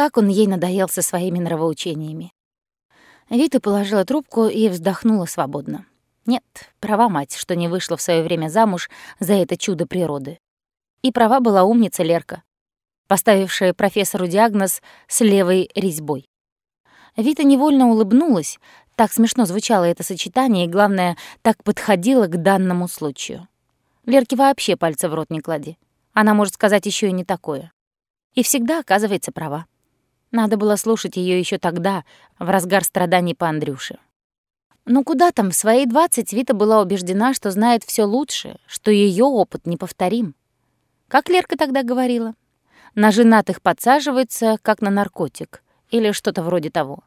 как он ей надоел со своими нравоучениями. Вита положила трубку и вздохнула свободно. Нет, права мать, что не вышла в свое время замуж за это чудо природы. И права была умница Лерка, поставившая профессору диагноз с левой резьбой. Вита невольно улыбнулась, так смешно звучало это сочетание, и, главное, так подходило к данному случаю. Лерке вообще пальца в рот не клади. Она может сказать еще и не такое. И всегда оказывается права. Надо было слушать ее еще тогда, в разгар страданий по Андрюше. Ну куда там, в свои двадцать Вита была убеждена, что знает все лучше, что ее опыт неповторим. Как Лерка тогда говорила? На женатых подсаживается, как на наркотик, или что-то вроде того.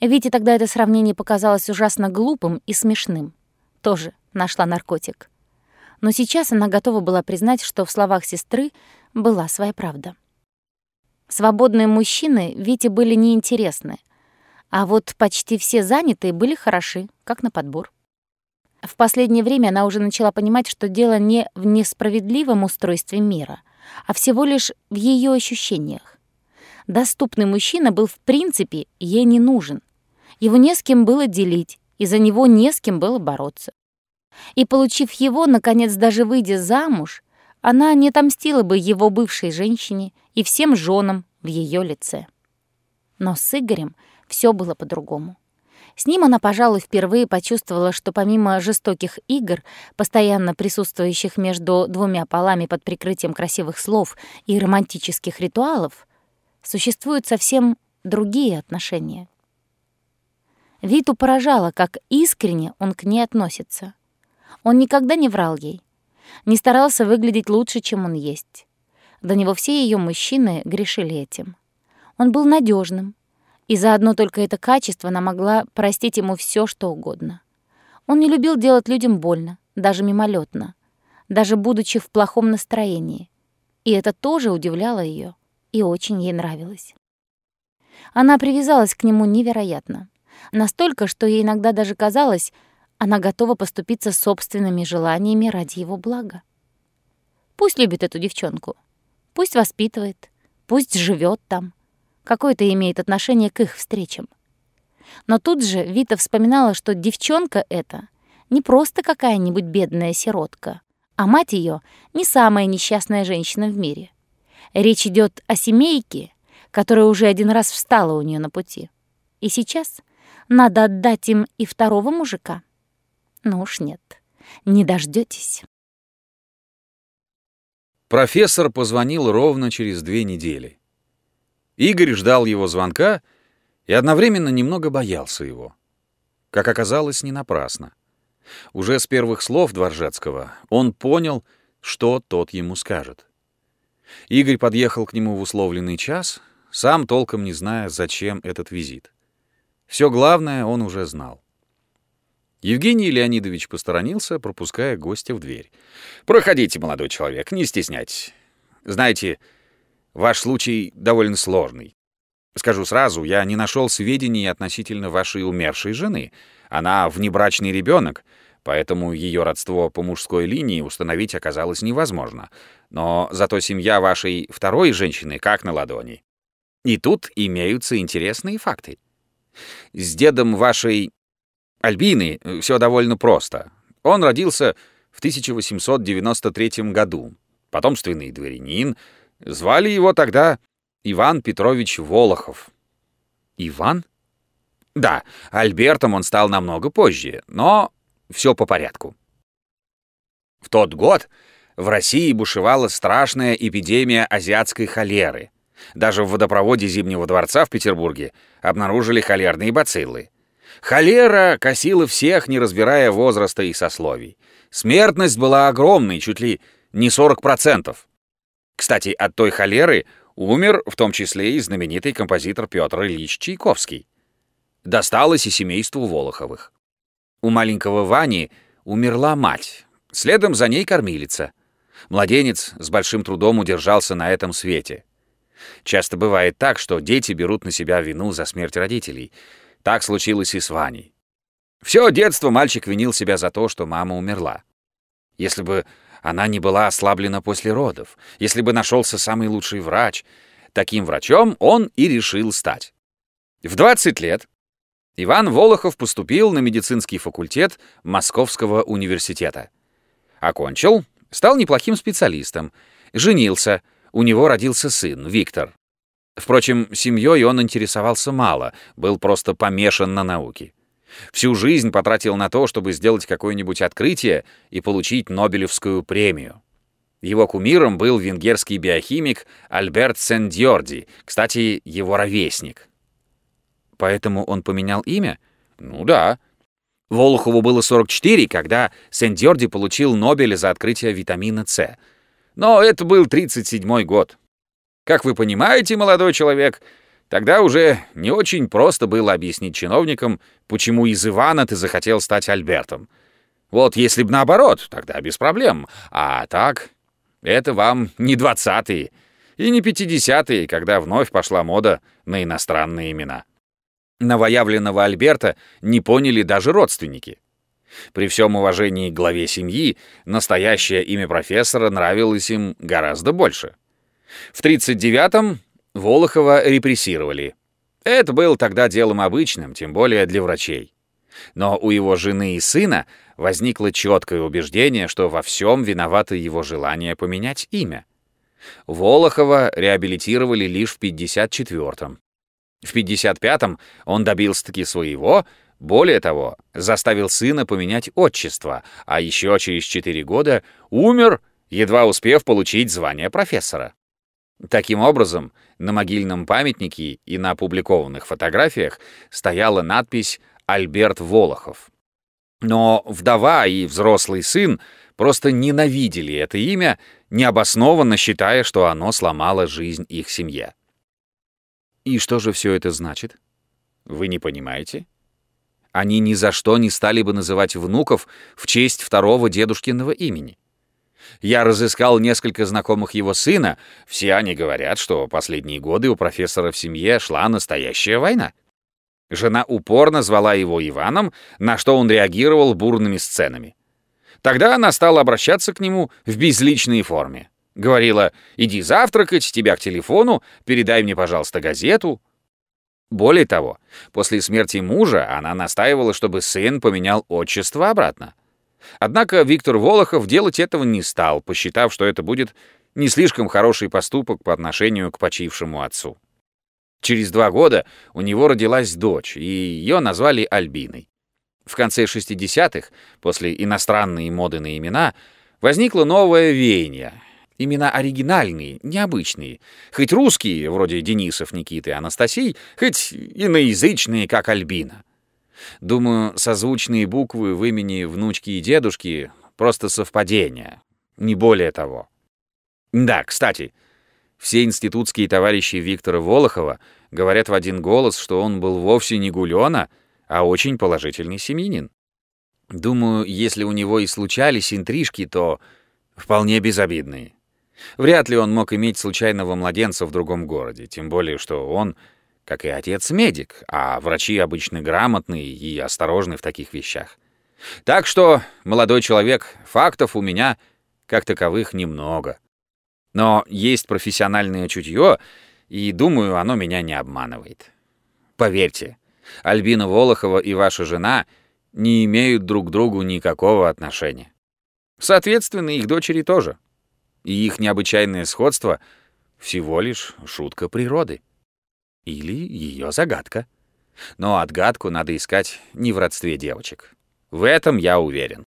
Вите тогда это сравнение показалось ужасно глупым и смешным. Тоже нашла наркотик. Но сейчас она готова была признать, что в словах сестры была своя правда. Свободные мужчины Вите были неинтересны, а вот почти все занятые были хороши, как на подбор. В последнее время она уже начала понимать, что дело не в несправедливом устройстве мира, а всего лишь в ее ощущениях. Доступный мужчина был в принципе ей не нужен. Его не с кем было делить, и за него не с кем было бороться. И, получив его, наконец, даже выйдя замуж, она не отомстила бы его бывшей женщине и всем женам в ее лице. Но с Игорем все было по-другому. С ним она, пожалуй, впервые почувствовала, что помимо жестоких игр, постоянно присутствующих между двумя полами под прикрытием красивых слов и романтических ритуалов, существуют совсем другие отношения. Виту поражало, как искренне он к ней относится. Он никогда не врал ей, не старался выглядеть лучше, чем он есть. До него все ее мужчины грешили этим. Он был надежным, и за одно только это качество она могла простить ему все, что угодно. Он не любил делать людям больно, даже мимолетно, даже будучи в плохом настроении. И это тоже удивляло ее и очень ей нравилось. Она привязалась к нему невероятно. Настолько, что ей иногда даже казалось, она готова поступиться собственными желаниями ради его блага. Пусть любит эту девчонку, пусть воспитывает, пусть живет там. Какое это имеет отношение к их встречам? Но тут же Вита вспоминала, что девчонка эта не просто какая-нибудь бедная сиротка, а мать ее не самая несчастная женщина в мире. Речь идет о семейке, которая уже один раз встала у нее на пути. И сейчас надо отдать им и второго мужика. Ну уж нет, не дождетесь. Профессор позвонил ровно через две недели. Игорь ждал его звонка и одновременно немного боялся его. Как оказалось, не напрасно. Уже с первых слов Дворжецкого он понял, что тот ему скажет. Игорь подъехал к нему в условленный час, сам толком не зная, зачем этот визит. Все главное он уже знал. Евгений Леонидович посторонился, пропуская гостя в дверь. «Проходите, молодой человек, не стесняйтесь. Знаете, ваш случай довольно сложный. Скажу сразу, я не нашел сведений относительно вашей умершей жены. Она внебрачный ребенок, поэтому ее родство по мужской линии установить оказалось невозможно. Но зато семья вашей второй женщины как на ладони. И тут имеются интересные факты. С дедом вашей Альбины э, все довольно просто. Он родился в 1893 году. Потомственный дворянин. Звали его тогда Иван Петрович Волохов. Иван? Да, Альбертом он стал намного позже, но все по порядку. В тот год в России бушевала страшная эпидемия азиатской холеры. Даже в водопроводе Зимнего дворца в Петербурге обнаружили холерные бациллы. Холера косила всех, не разбирая возраста и сословий. Смертность была огромной, чуть ли не 40%. Кстати, от той холеры умер в том числе и знаменитый композитор Петр Ильич Чайковский. Досталось и семейству Волоховых. У маленького Вани умерла мать, следом за ней кормилица. Младенец с большим трудом удержался на этом свете. Часто бывает так, что дети берут на себя вину за смерть родителей — так случилось и с Ваней. Все детство мальчик винил себя за то, что мама умерла. Если бы она не была ослаблена после родов, если бы нашелся самый лучший врач, таким врачом он и решил стать. В 20 лет Иван Волохов поступил на медицинский факультет Московского университета. Окончил, стал неплохим специалистом, женился, у него родился сын, Виктор. Впрочем, семьей он интересовался мало, был просто помешан на науке. Всю жизнь потратил на то, чтобы сделать какое-нибудь открытие и получить Нобелевскую премию. Его кумиром был венгерский биохимик Альберт Сендьорди, кстати, его ровесник. Поэтому он поменял имя? Ну да. Волохову было 44, когда Сендьорди получил Нобель за открытие витамина С. Но это был 37 год. Как вы понимаете, молодой человек, тогда уже не очень просто было объяснить чиновникам, почему из Ивана ты захотел стать Альбертом. Вот если б наоборот, тогда без проблем. А так, это вам не двадцатые и не пятидесятые, когда вновь пошла мода на иностранные имена. Новоявленного Альберта не поняли даже родственники. При всем уважении к главе семьи, настоящее имя профессора нравилось им гораздо больше. В 39-м Волохова репрессировали. Это было тогда делом обычным, тем более для врачей. Но у его жены и сына возникло четкое убеждение, что во всем виновато его желание поменять имя. Волохова реабилитировали лишь в 54-м. В 55-м он добился-таки своего, более того, заставил сына поменять отчество, а еще через 4 года умер, едва успев получить звание профессора. Таким образом, на могильном памятнике и на опубликованных фотографиях стояла надпись «Альберт Волохов». Но вдова и взрослый сын просто ненавидели это имя, необоснованно считая, что оно сломало жизнь их семье. И что же все это значит? Вы не понимаете? Они ни за что не стали бы называть внуков в честь второго дедушкиного имени. Я разыскал несколько знакомых его сына, все они говорят, что последние годы у профессора в семье шла настоящая война. Жена упорно звала его Иваном, на что он реагировал бурными сценами. Тогда она стала обращаться к нему в безличной форме. Говорила, иди завтракать, тебя к телефону, передай мне, пожалуйста, газету. Более того, после смерти мужа она настаивала, чтобы сын поменял отчество обратно. Однако Виктор Волохов делать этого не стал, посчитав, что это будет не слишком хороший поступок по отношению к почившему отцу. Через два года у него родилась дочь, и ее назвали Альбиной. В конце 60-х, после иностранной моды на имена, возникло новое веяние. Имена оригинальные, необычные. Хоть русские, вроде Денисов, Никиты, Анастасий, хоть иноязычные, как Альбина. Думаю, созвучные буквы в имени внучки и дедушки — просто совпадение, не более того. Да, кстати, все институтские товарищи Виктора Волохова говорят в один голос, что он был вовсе не гулёна, а очень положительный семьянин. Думаю, если у него и случались интрижки, то вполне безобидные. Вряд ли он мог иметь случайного младенца в другом городе, тем более, что он как и отец медик, а врачи обычно грамотные и осторожны в таких вещах. Так что, молодой человек, фактов у меня, как таковых, немного. Но есть профессиональное чутье, и, думаю, оно меня не обманывает. Поверьте, Альбина Волохова и ваша жена не имеют друг к другу никакого отношения. Соответственно, их дочери тоже. И их необычайное сходство — всего лишь шутка природы. Или ее загадка. Но отгадку надо искать не в родстве девочек. В этом я уверен.